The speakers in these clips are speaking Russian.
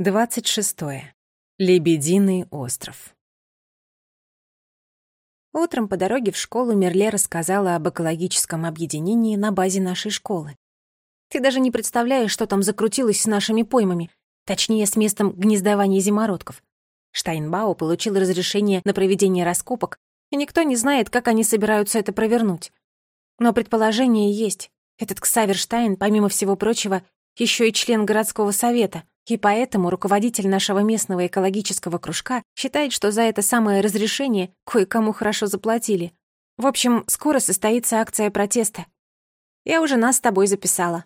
26. Лебединый остров. Утром по дороге в школу Мерле рассказала об экологическом объединении на базе нашей школы. Ты даже не представляешь, что там закрутилось с нашими поймами, точнее, с местом гнездования зимородков. Штайнбау получил разрешение на проведение раскопок, и никто не знает, как они собираются это провернуть. Но предположение есть. Этот Ксавер Штайн, помимо всего прочего, еще и член городского совета, и поэтому руководитель нашего местного экологического кружка считает, что за это самое разрешение кое-кому хорошо заплатили. В общем, скоро состоится акция протеста. Я уже нас с тобой записала».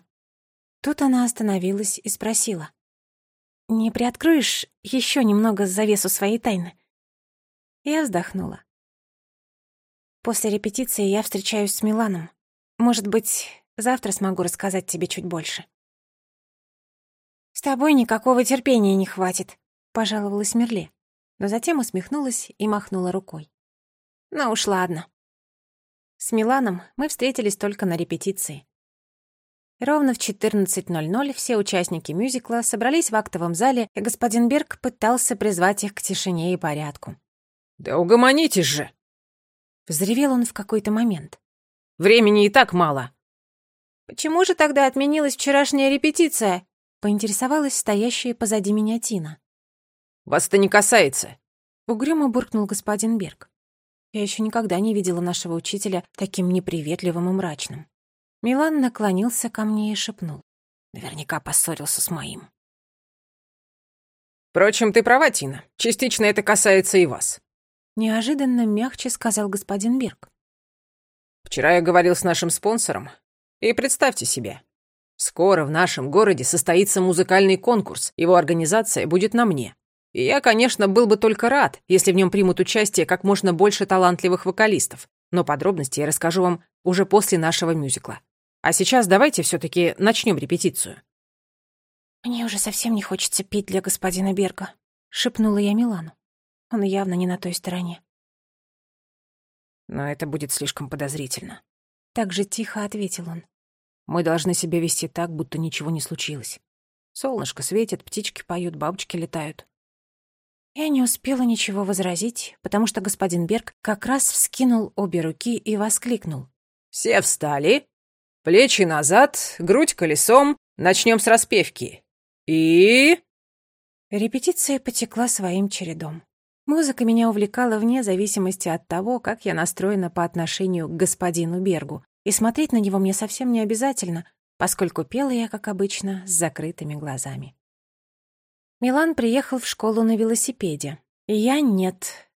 Тут она остановилась и спросила. «Не приоткроешь еще немного завесу своей тайны?» Я вздохнула. «После репетиции я встречаюсь с Миланом. Может быть, завтра смогу рассказать тебе чуть больше». «С тобой никакого терпения не хватит», — пожаловалась Мерле, но затем усмехнулась и махнула рукой. «Ну уж ладно». С Миланом мы встретились только на репетиции. Ровно в 14.00 все участники мюзикла собрались в актовом зале, и господин Берг пытался призвать их к тишине и порядку. «Да угомонитесь же!» Взревел он в какой-то момент. «Времени и так мало!» «Почему же тогда отменилась вчерашняя репетиция?» Поинтересовалась стоящая позади меня Тина. «Вас это не касается!» Угрюмо буркнул господин Берг. Я еще никогда не видела нашего учителя таким неприветливым и мрачным. Милан наклонился ко мне и шепнул. Наверняка поссорился с моим. «Впрочем, ты права, Тина. Частично это касается и вас». Неожиданно мягче сказал господин Берг. «Вчера я говорил с нашим спонсором, и представьте себе, Скоро в нашем городе состоится музыкальный конкурс, его организация будет на мне. И я, конечно, был бы только рад, если в нем примут участие как можно больше талантливых вокалистов. Но подробности я расскажу вам уже после нашего мюзикла. А сейчас давайте все-таки начнем репетицию. «Мне уже совсем не хочется петь для господина Берга», — шепнула я Милану. Он явно не на той стороне. «Но это будет слишком подозрительно», — так же тихо ответил он. Мы должны себя вести так, будто ничего не случилось. Солнышко светит, птички поют, бабочки летают. Я не успела ничего возразить, потому что господин Берг как раз вскинул обе руки и воскликнул. «Все встали. Плечи назад, грудь колесом. Начнем с распевки. И...» Репетиция потекла своим чередом. Музыка меня увлекала вне зависимости от того, как я настроена по отношению к господину Бергу, и смотреть на него мне совсем не обязательно, поскольку пела я, как обычно, с закрытыми глазами. Милан приехал в школу на велосипеде, я нет.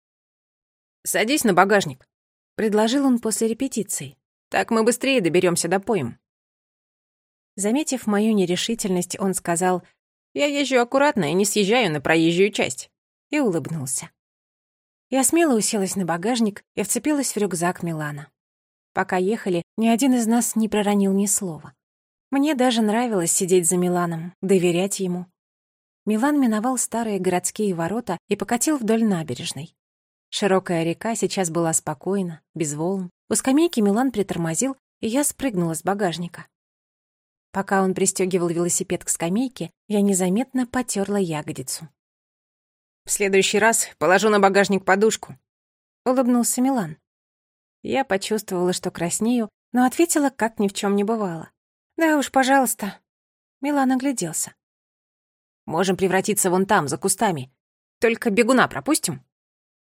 «Садись на багажник», — предложил он после репетиции. «Так мы быстрее доберемся до поем». Заметив мою нерешительность, он сказал, «Я езжу аккуратно и не съезжаю на проезжую часть», и улыбнулся. Я смело уселась на багажник и вцепилась в рюкзак Милана. Пока ехали, ни один из нас не проронил ни слова. Мне даже нравилось сидеть за Миланом, доверять ему. Милан миновал старые городские ворота и покатил вдоль набережной. Широкая река сейчас была спокойна, без волн. У скамейки Милан притормозил, и я спрыгнула с багажника. Пока он пристегивал велосипед к скамейке, я незаметно потерла ягодицу. «В следующий раз положу на багажник подушку», — улыбнулся Милан. Я почувствовала, что краснею, но ответила, как ни в чем не бывало. «Да уж, пожалуйста». Милан огляделся. «Можем превратиться вон там, за кустами. Только бегуна пропустим?»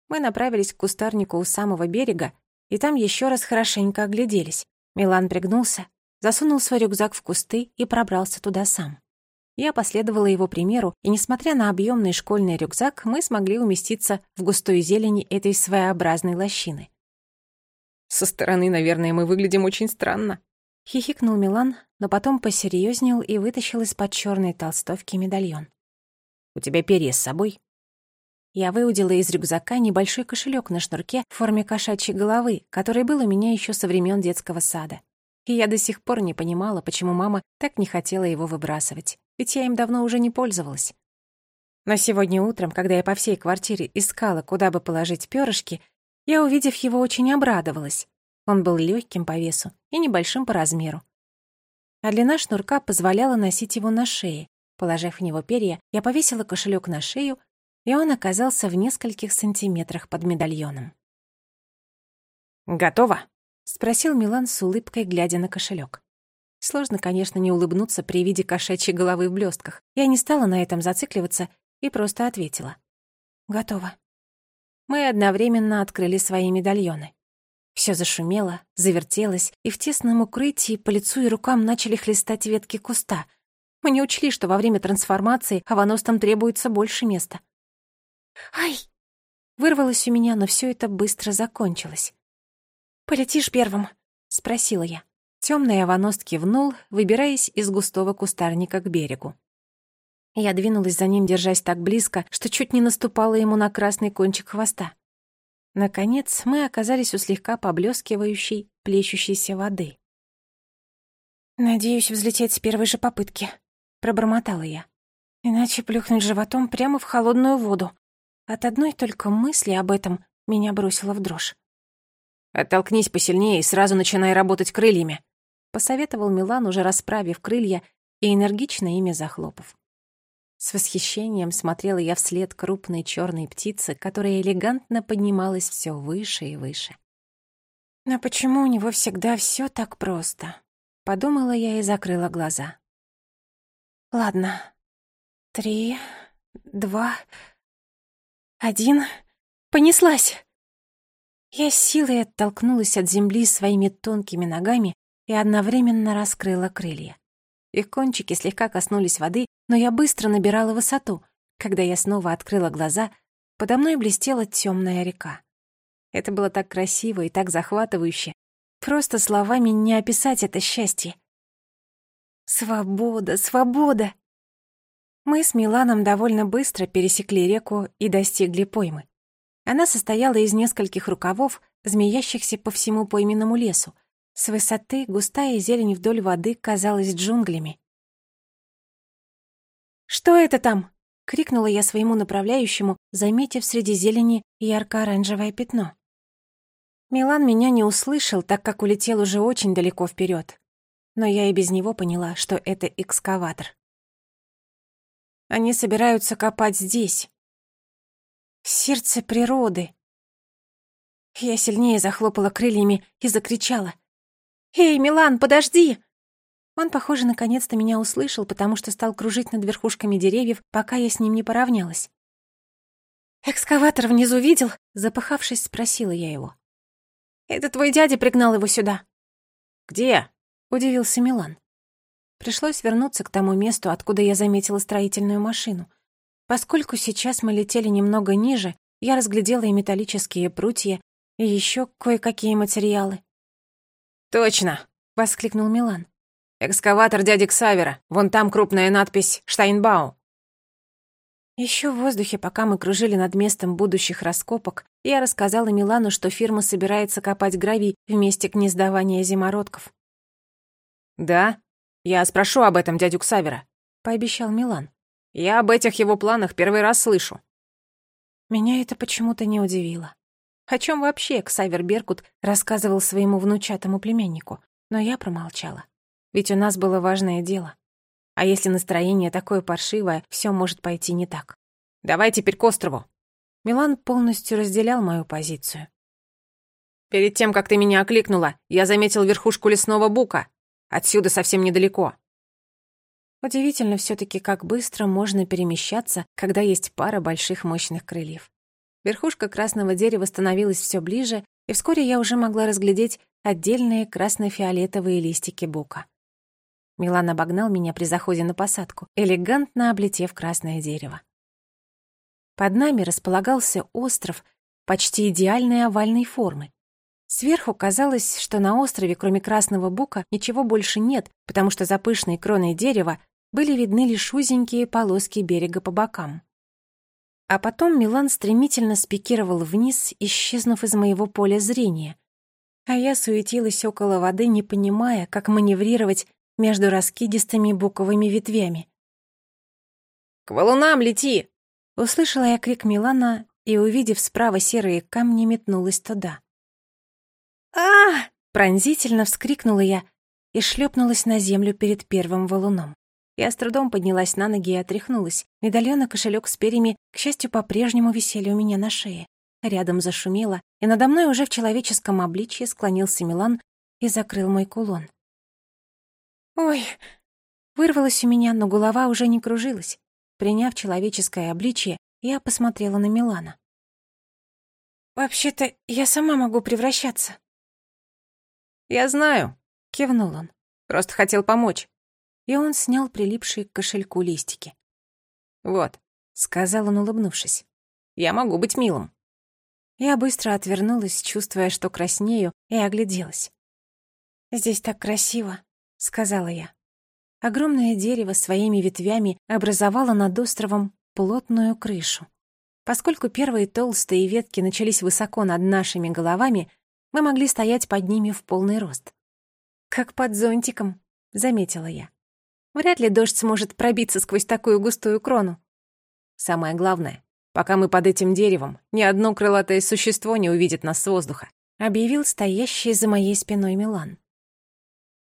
Мы направились к кустарнику у самого берега, и там еще раз хорошенько огляделись. Милан пригнулся, засунул свой рюкзак в кусты и пробрался туда сам. Я последовала его примеру, и, несмотря на объемный школьный рюкзак, мы смогли уместиться в густой зелени этой своеобразной лощины. Со стороны, наверное, мы выглядим очень странно. Хихикнул Милан, но потом посерьезнел и вытащил из-под черной толстовки медальон. «У тебя перья с собой?» Я выудила из рюкзака небольшой кошелек на шнурке в форме кошачьей головы, который был у меня еще со времен детского сада. И я до сих пор не понимала, почему мама так не хотела его выбрасывать, ведь я им давно уже не пользовалась. Но сегодня утром, когда я по всей квартире искала, куда бы положить перышки, я, увидев его, очень обрадовалась. Он был легким по весу и небольшим по размеру. А длина шнурка позволяла носить его на шее, Положив в него перья, я повесила кошелек на шею, и он оказался в нескольких сантиметрах под медальоном. «Готово?» — спросил Милан с улыбкой, глядя на кошелек. Сложно, конечно, не улыбнуться при виде кошачьей головы в блестках. Я не стала на этом зацикливаться и просто ответила. «Готово». Мы одновременно открыли свои медальоны. Все зашумело, завертелось, и в тесном укрытии по лицу и рукам начали хлестать ветки куста. Мы не учли, что во время трансформации аваностам требуется больше места. «Ай!» Вырвалось у меня, но все это быстро закончилось. «Полетишь первым?» — спросила я. Темный аваност кивнул, выбираясь из густого кустарника к берегу. Я двинулась за ним, держась так близко, что чуть не наступала ему на красный кончик хвоста. Наконец, мы оказались у слегка поблескивающей, плещущейся воды. «Надеюсь взлететь с первой же попытки», — пробормотала я. «Иначе плюхнуть животом прямо в холодную воду. От одной только мысли об этом меня бросило в дрожь. «Оттолкнись посильнее и сразу начинай работать крыльями», посоветовал Милан, уже расправив крылья и энергично ими захлопав. С восхищением смотрела я вслед крупной черной птицы, которая элегантно поднималась все выше и выше. «Но почему у него всегда все так просто?» — подумала я и закрыла глаза. «Ладно. Три, два, один. Понеслась!» Я силой оттолкнулась от земли своими тонкими ногами и одновременно раскрыла крылья. Их кончики слегка коснулись воды, но я быстро набирала высоту. Когда я снова открыла глаза, подо мной блестела темная река. Это было так красиво и так захватывающе. Просто словами не описать это счастье. Свобода, свобода! Мы с Миланом довольно быстро пересекли реку и достигли поймы. Она состояла из нескольких рукавов, змеящихся по всему пойменному лесу, с высоты густая зелень вдоль воды казалась джунглями. «Что это там?» — крикнула я своему направляющему, заметив среди зелени ярко-оранжевое пятно. Милан меня не услышал, так как улетел уже очень далеко вперед. Но я и без него поняла, что это экскаватор. Они собираются копать здесь. Сердце природы. Я сильнее захлопала крыльями и закричала. «Эй, Милан, подожди!» Он, похоже, наконец-то меня услышал, потому что стал кружить над верхушками деревьев, пока я с ним не поравнялась. «Экскаватор внизу видел?» — запыхавшись, спросила я его. «Это твой дядя пригнал его сюда». «Где?» — удивился Милан. Пришлось вернуться к тому месту, откуда я заметила строительную машину. Поскольку сейчас мы летели немного ниже, я разглядела и металлические прутья, и еще кое-какие материалы. «Точно!» — воскликнул Милан. «Экскаватор дяди Ксавера. Вон там крупная надпись «Штайнбау». Еще в воздухе, пока мы кружили над местом будущих раскопок, я рассказала Милану, что фирма собирается копать гравий в месте гнездования зимородков. «Да? Я спрошу об этом дядю Ксавера», — пообещал Милан. «Я об этих его планах первый раз слышу». Меня это почему-то не удивило. О чем вообще Ксавер Беркут рассказывал своему внучатому племяннику? Но я промолчала. Ведь у нас было важное дело. А если настроение такое паршивое, все может пойти не так. «Давай теперь к острову». Милан полностью разделял мою позицию. «Перед тем, как ты меня окликнула, я заметил верхушку лесного бука. Отсюда совсем недалеко». Удивительно все таки как быстро можно перемещаться, когда есть пара больших мощных крыльев. Верхушка красного дерева становилась все ближе, и вскоре я уже могла разглядеть отдельные красно-фиолетовые листики бука. Милан обогнал меня при заходе на посадку, элегантно облетев красное дерево. Под нами располагался остров почти идеальной овальной формы. Сверху казалось, что на острове, кроме красного бука, ничего больше нет, потому что за пышной кроной дерева были видны лишь узенькие полоски берега по бокам. А потом Милан стремительно спикировал вниз, исчезнув из моего поля зрения. А я суетилась около воды, не понимая, как маневрировать между раскидистыми буковыми ветвями. «К валунам лети!» Услышала я крик Милана и, увидев справа серые камни, метнулась туда. а Пронзительно вскрикнула я и шлепнулась на землю перед первым валуном. Я с трудом поднялась на ноги и отряхнулась. Медальон и кошелек с перьями, к счастью, по-прежнему висели у меня на шее. Рядом зашумело, и надо мной уже в человеческом обличье склонился Милан и закрыл мой кулон. «Ой!» Вырвалось у меня, но голова уже не кружилась. Приняв человеческое обличье, я посмотрела на Милана. «Вообще-то я сама могу превращаться». «Я знаю», — кивнул он. «Просто хотел помочь». И он снял прилипшие к кошельку листики. «Вот», — сказал он, улыбнувшись. «Я могу быть милым». Я быстро отвернулась, чувствуя, что краснею, и огляделась. «Здесь так красиво», — сказала я. Огромное дерево своими ветвями образовало над островом плотную крышу. Поскольку первые толстые ветки начались высоко над нашими головами, мы могли стоять под ними в полный рост. «Как под зонтиком», — заметила я. «Вряд ли дождь сможет пробиться сквозь такую густую крону». «Самое главное, пока мы под этим деревом, ни одно крылатое существо не увидит нас с воздуха», — объявил стоящий за моей спиной Милан.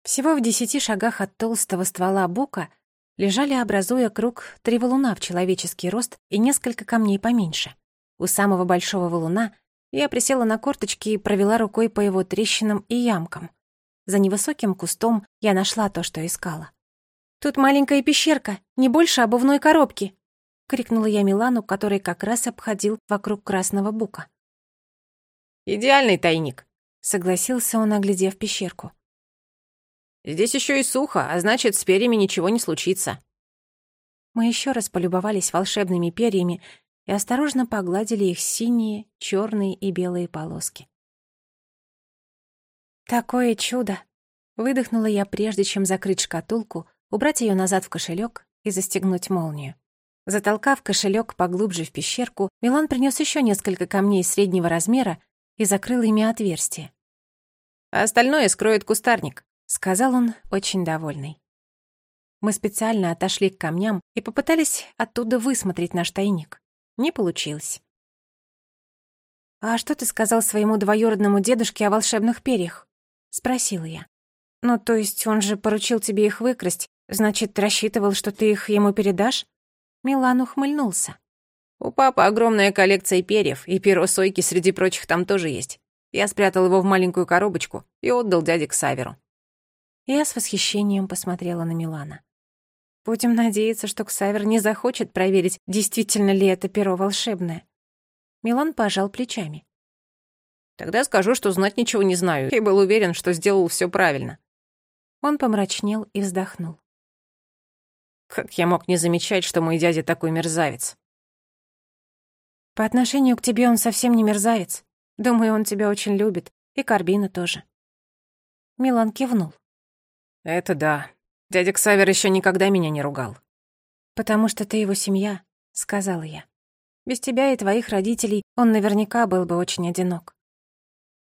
Всего в десяти шагах от толстого ствола бука — лежали, образуя круг, три валуна в человеческий рост и несколько камней поменьше. У самого большого валуна я присела на корточки и провела рукой по его трещинам и ямкам. За невысоким кустом я нашла то, что искала. «Тут маленькая пещерка, не больше обувной коробки!» — крикнула я Милану, который как раз обходил вокруг красного бука. «Идеальный тайник», — согласился он, оглядев пещерку. Здесь еще и сухо, а значит, с перьями ничего не случится». Мы еще раз полюбовались волшебными перьями и осторожно погладили их синие, черные и белые полоски. «Такое чудо!» — выдохнула я, прежде чем закрыть шкатулку, убрать ее назад в кошелек и застегнуть молнию. Затолкав кошелек поглубже в пещерку, Милан принес еще несколько камней среднего размера и закрыл ими отверстие. А остальное скроет кустарник сказал он, очень довольный. Мы специально отошли к камням и попытались оттуда высмотреть наш тайник. Не получилось. «А что ты сказал своему двоюродному дедушке о волшебных перьях?» — спросила я. «Ну, то есть он же поручил тебе их выкрасть, значит, рассчитывал, что ты их ему передашь?» Милан ухмыльнулся. «У папы огромная коллекция перьев, и перо Сойки среди прочих там тоже есть. Я спрятал его в маленькую коробочку и отдал дяде Ксаверу. Я с восхищением посмотрела на Милана. Будем надеяться, что Ксавер не захочет проверить, действительно ли это перо волшебное. Милан пожал плечами. Тогда скажу, что знать ничего не знаю, и был уверен, что сделал все правильно. Он помрачнел и вздохнул. Как я мог не замечать, что мой дядя такой мерзавец? По отношению к тебе он совсем не мерзавец. Думаю, он тебя очень любит, и Карбина тоже. Милан кивнул. «Это да. Дядя Ксавер еще никогда меня не ругал». «Потому что ты его семья», — сказала я. «Без тебя и твоих родителей он наверняка был бы очень одинок».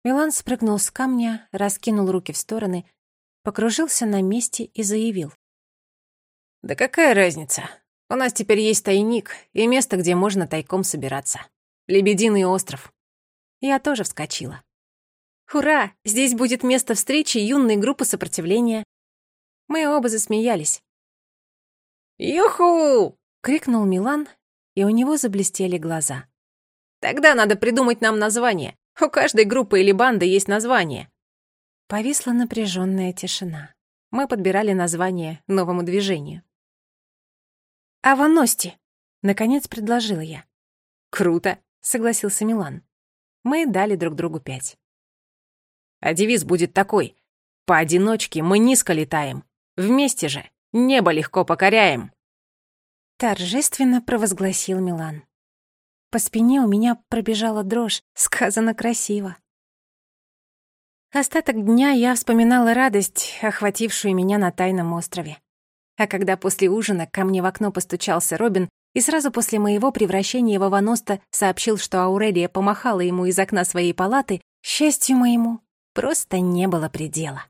Милан спрыгнул с камня, раскинул руки в стороны, покружился на месте и заявил. «Да какая разница? У нас теперь есть тайник и место, где можно тайком собираться. Лебединый остров». Я тоже вскочила. «Ура! Здесь будет место встречи юной группы сопротивления. Мы оба засмеялись. «Юху!» — крикнул Милан, и у него заблестели глаза. «Тогда надо придумать нам название. У каждой группы или банды есть название». Повисла напряженная тишина. Мы подбирали название новому движению. «Аваности!» — наконец предложила я. «Круто!» — согласился Милан. Мы дали друг другу пять. А девиз будет такой. «Поодиночке мы низко летаем, Вместе же небо легко покоряем!» Торжественно провозгласил Милан. По спине у меня пробежала дрожь, сказано красиво. Остаток дня я вспоминала радость, охватившую меня на тайном острове. А когда после ужина ко мне в окно постучался Робин и сразу после моего превращения в Аваноста сообщил, что Аурелия помахала ему из окна своей палаты, счастью моему просто не было предела.